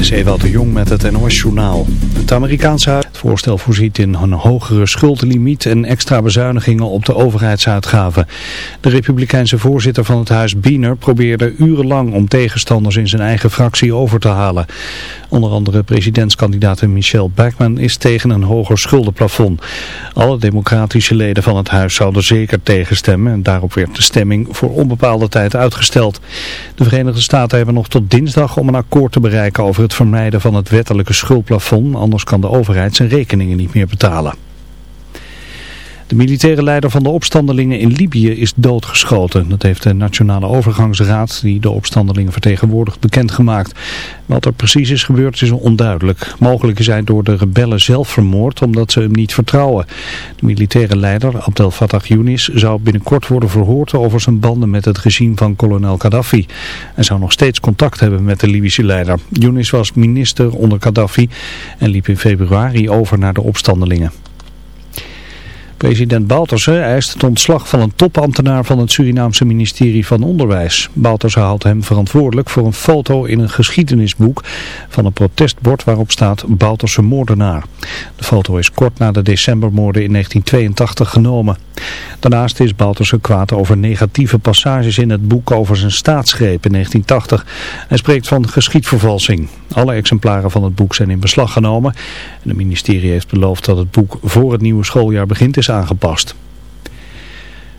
is Ewald de Jong met het NOS-journaal. Het Amerikaanse huis... Voorstel voorziet in een hogere schuldenlimiet en extra bezuinigingen op de overheidsuitgaven. De republikeinse voorzitter van het huis Biener probeerde urenlang om tegenstanders in zijn eigen fractie over te halen. Onder andere presidentskandidaat Michelle Bachmann is tegen een hoger schuldenplafond. Alle democratische leden van het huis zouden zeker tegenstemmen en daarop werd de stemming voor onbepaalde tijd uitgesteld. De Verenigde Staten hebben nog tot dinsdag om een akkoord te bereiken over het vermijden van het wettelijke schuldplafond, anders kan de overheid zijn rekeningen niet meer betalen. De militaire leider van de opstandelingen in Libië is doodgeschoten. Dat heeft de Nationale Overgangsraad, die de opstandelingen vertegenwoordigt, bekendgemaakt. Wat er precies is gebeurd is onduidelijk. Mogelijk is hij door de rebellen zelf vermoord omdat ze hem niet vertrouwen. De militaire leider, Abdel Fattah Yunis, zou binnenkort worden verhoord over zijn banden met het regime van kolonel Gaddafi. Hij zou nog steeds contact hebben met de Libische leider. Yunis was minister onder Gaddafi en liep in februari over naar de opstandelingen. President Bouterse eist het ontslag van een topambtenaar van het Surinaamse ministerie van Onderwijs. Bouterse houdt hem verantwoordelijk voor een foto in een geschiedenisboek van een protestbord waarop staat Bouterse moordenaar. De foto is kort na de decembermoorden in 1982 genomen. Daarnaast is Bouterse kwaad over negatieve passages in het boek over zijn staatsgreep in 1980. Hij spreekt van geschiedvervalsing. Alle exemplaren van het boek zijn in beslag genomen. En het ministerie heeft beloofd dat het boek voor het nieuwe schooljaar begint is aangepast.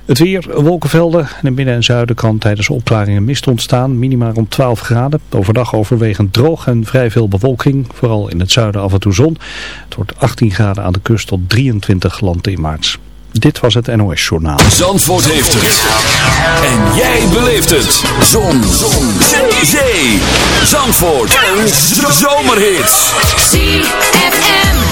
Het weer, wolkenvelden. In het midden en zuiden kan tijdens opklaringen mist ontstaan. Minima rond 12 graden. Overdag overwegend droog en vrij veel bewolking. Vooral in het zuiden af en toe zon. Het wordt 18 graden aan de kust tot 23 land in maart. Dit was het NOS Journaal. Zandvoort heeft het. En jij beleeft het. Zon. zon. Zee. Zandvoort. Een zomerhit. ZFM.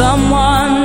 someone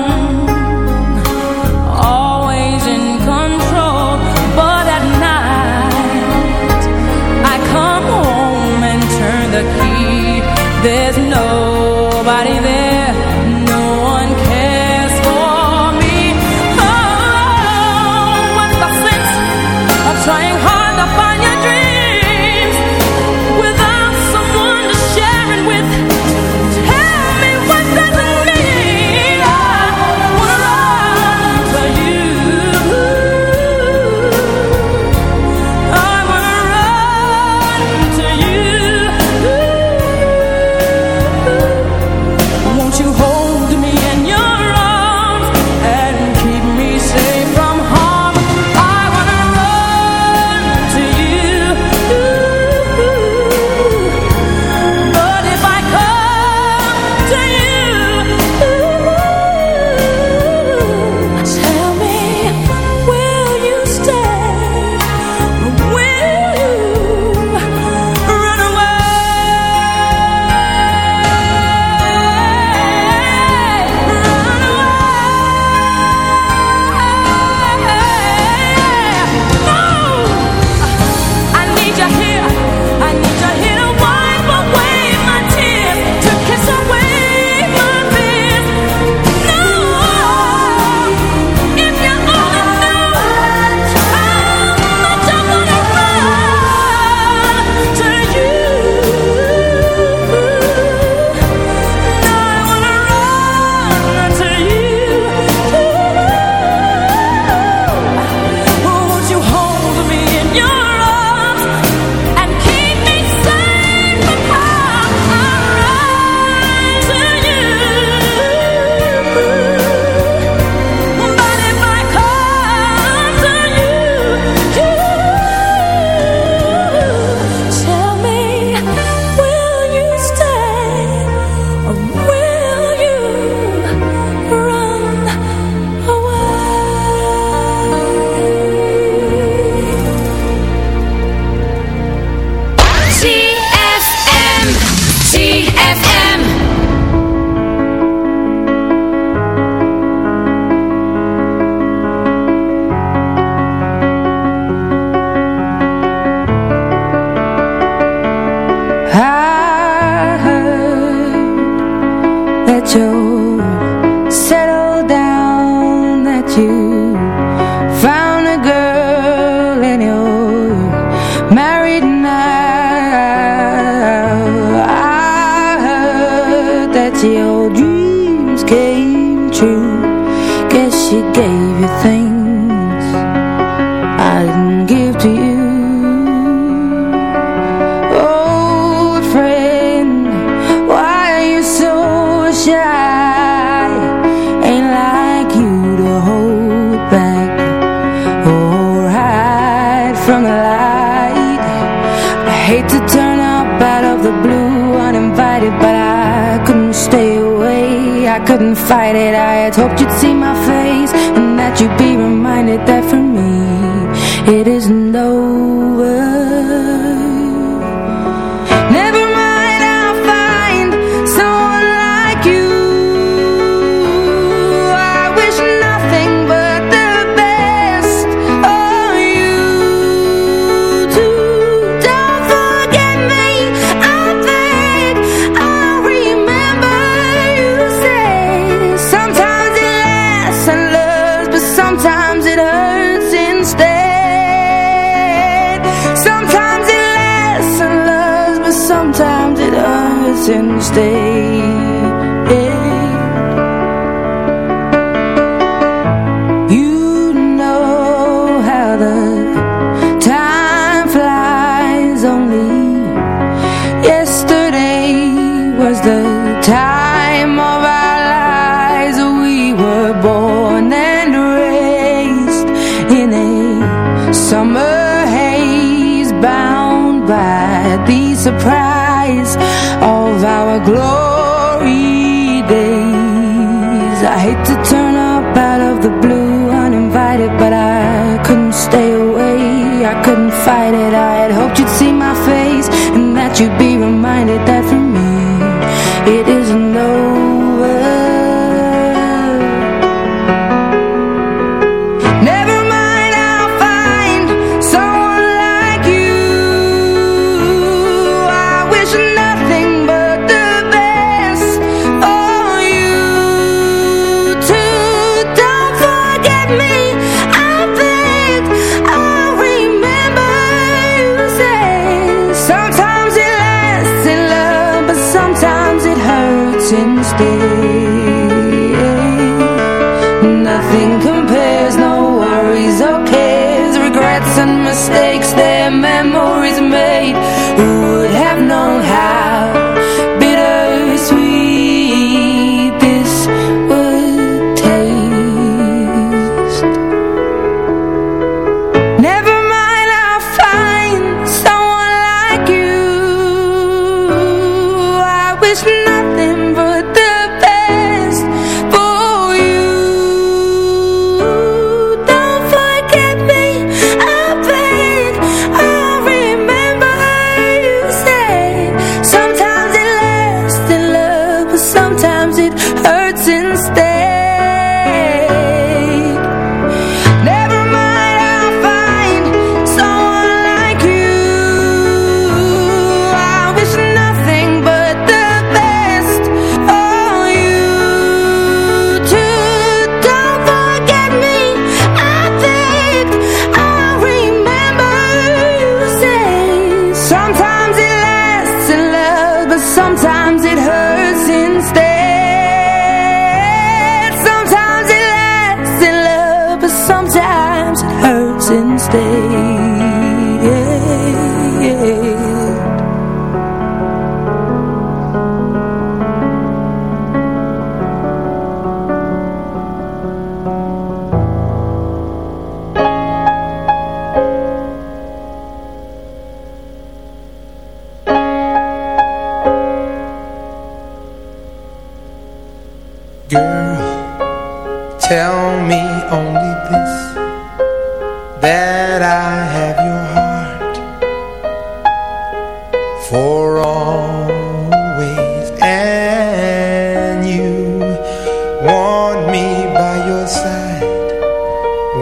and mistakes their memories made.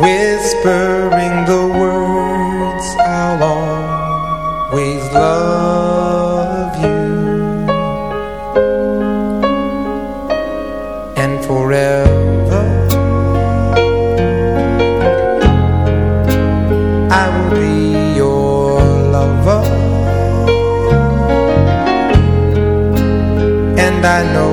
whispering the words I'll always love you. And forever I will be your lover. And I know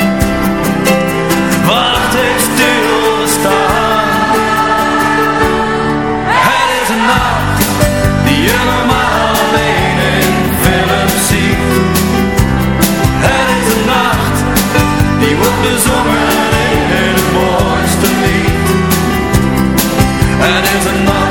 Het is een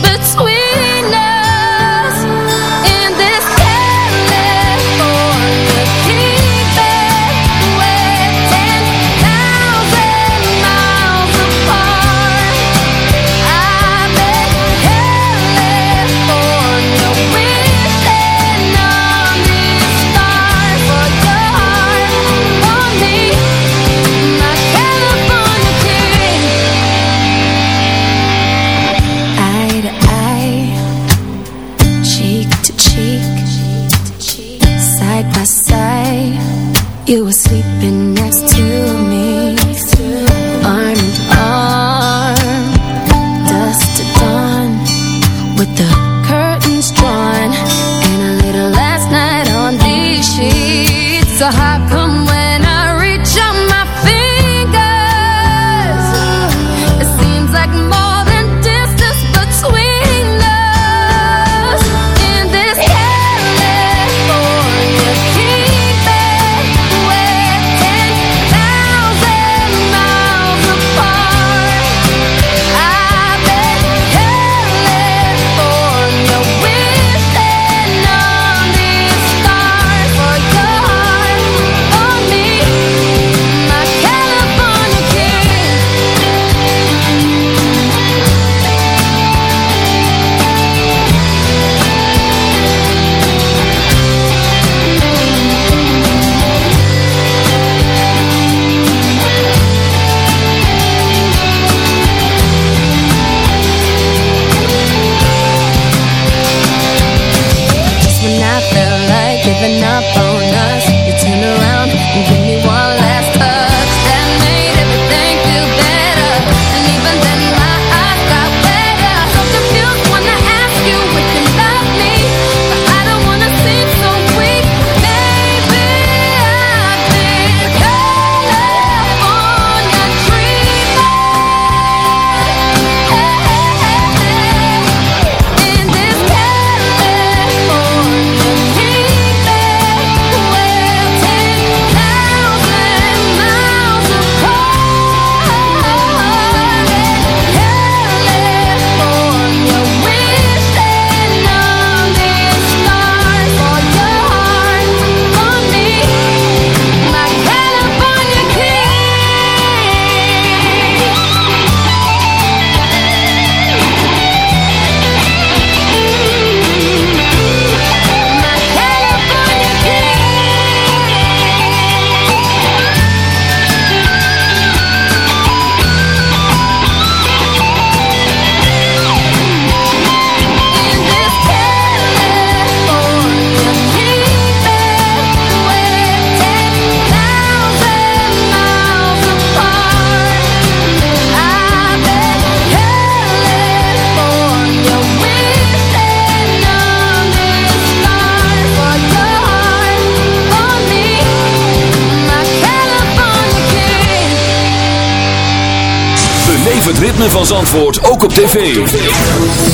Het ritme van Zandvoort ook op tv.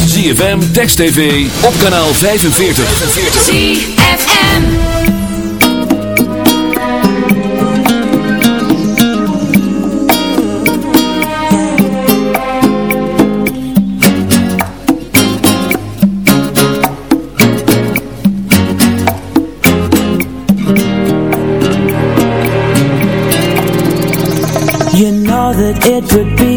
ZFM, Text TV, op kanaal 45. ZFM You know that it would be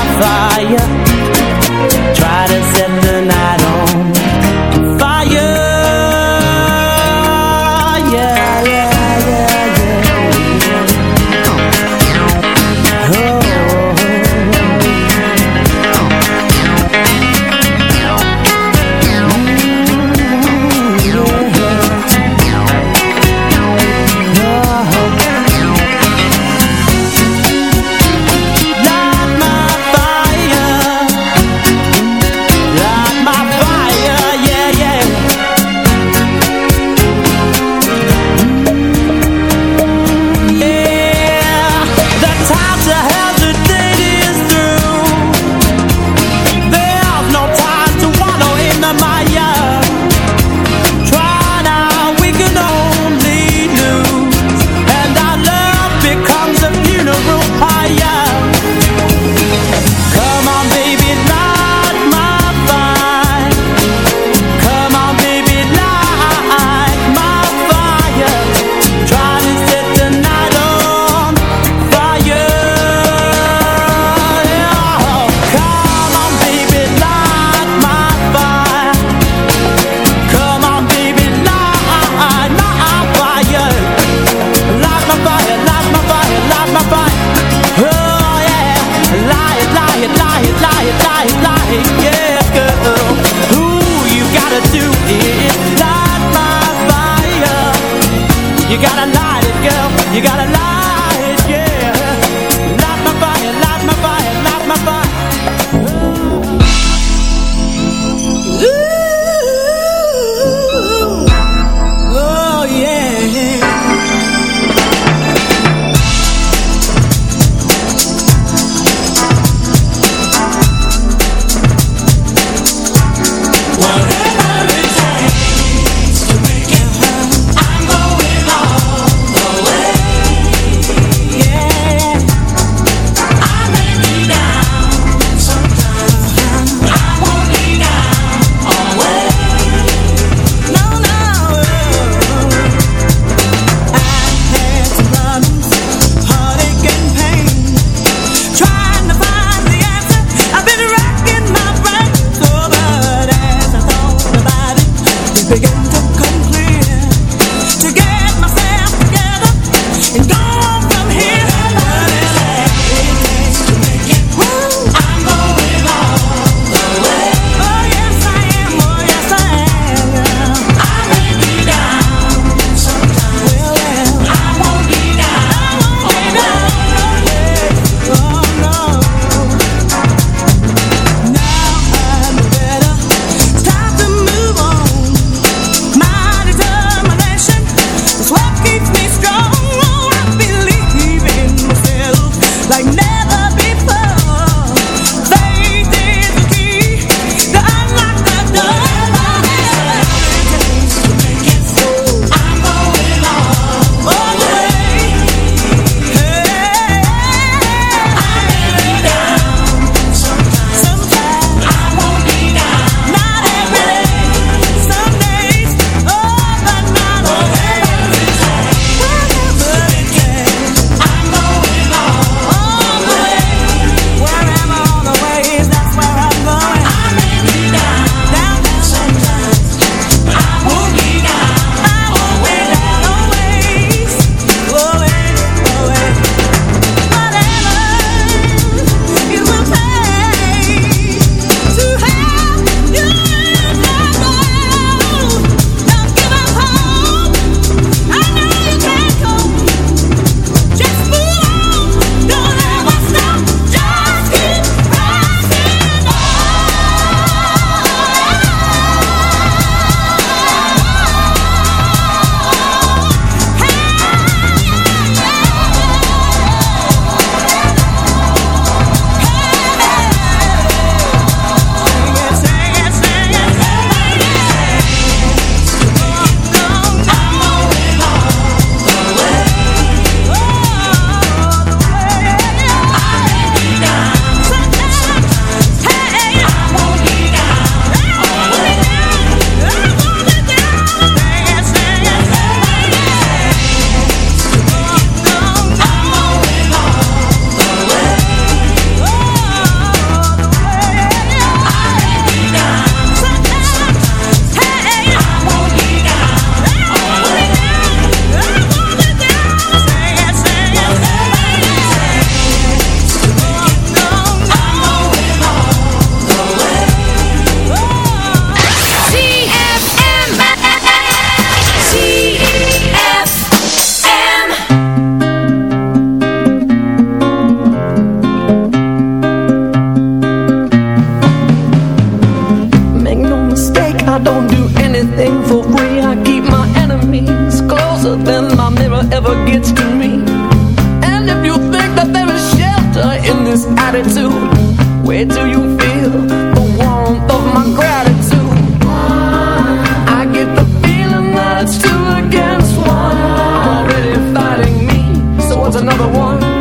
one.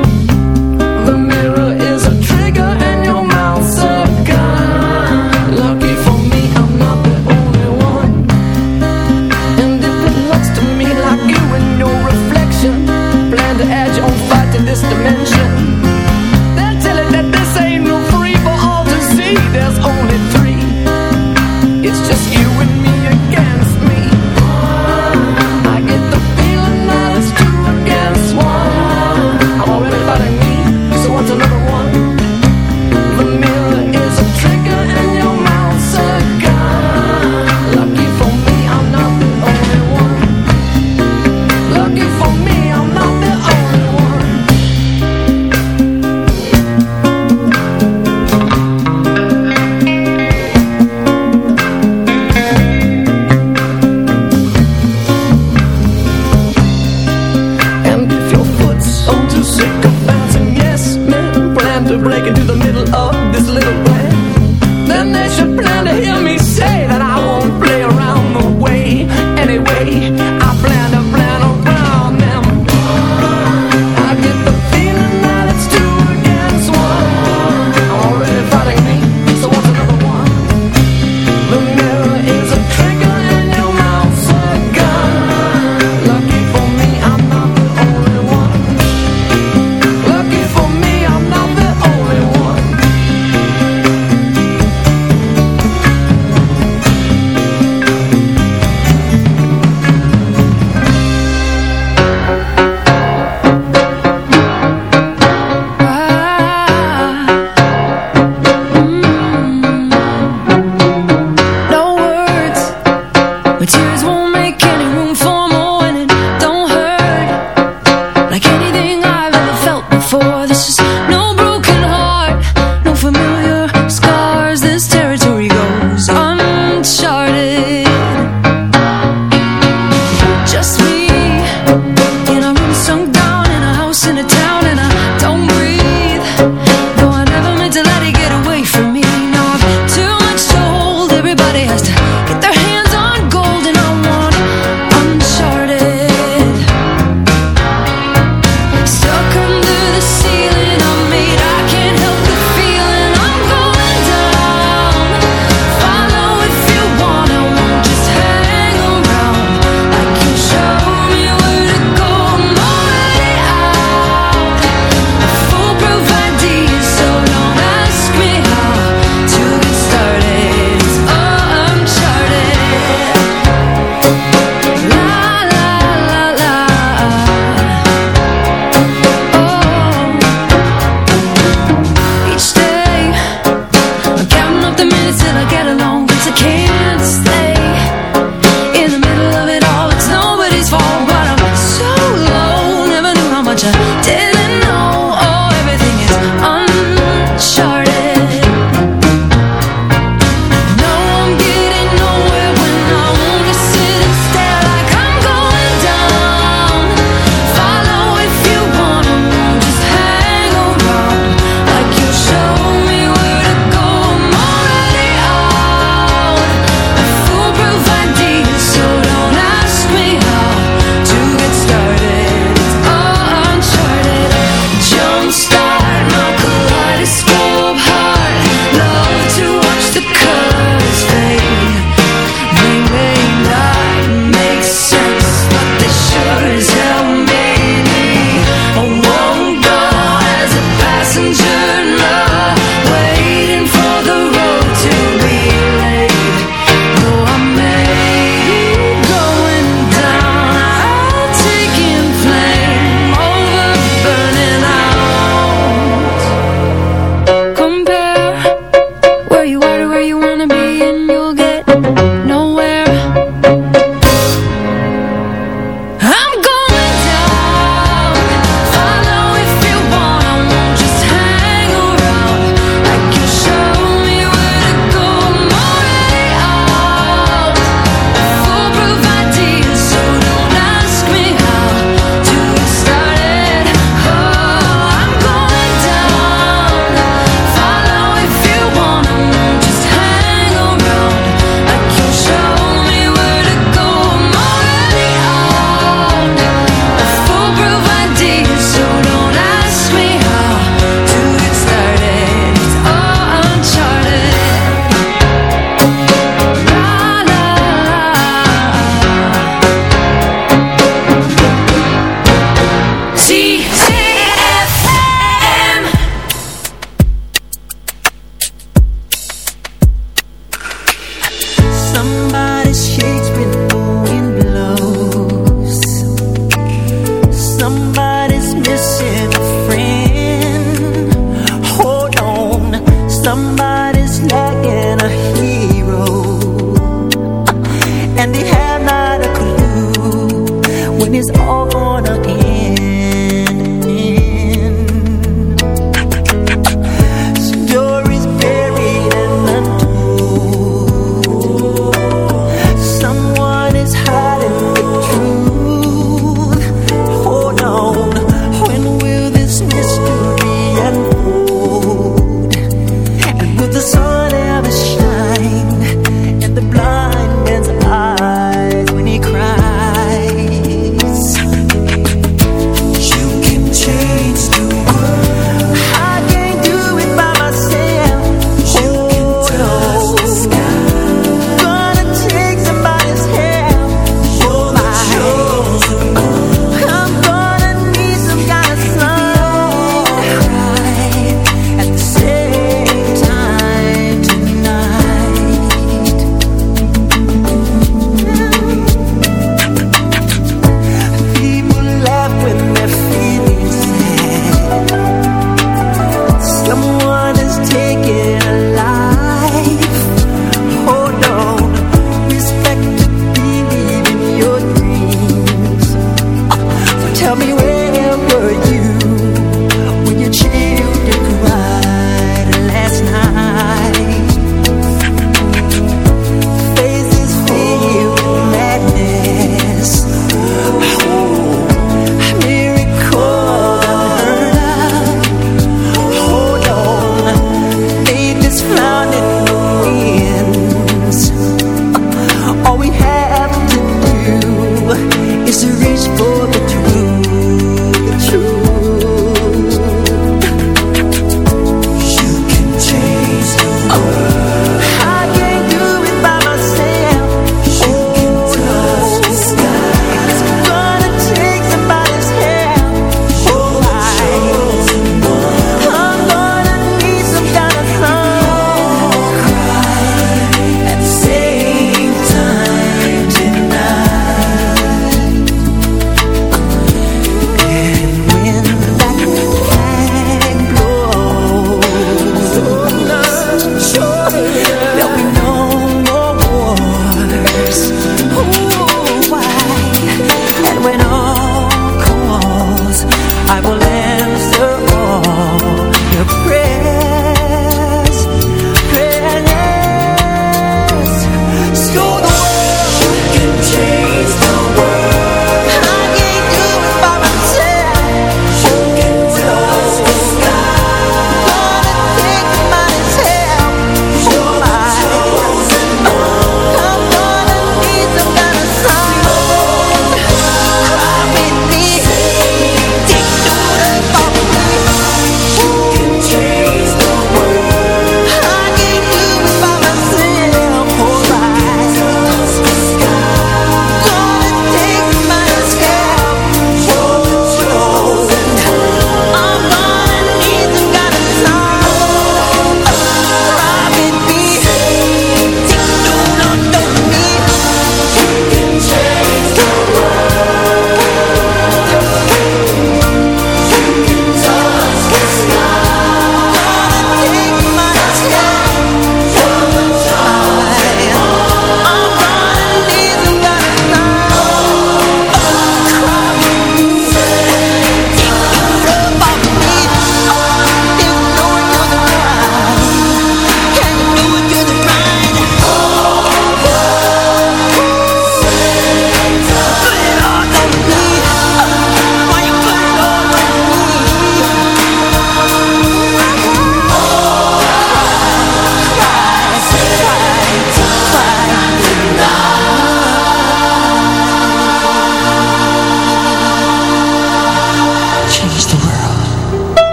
Would you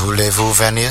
Voulez-vous venir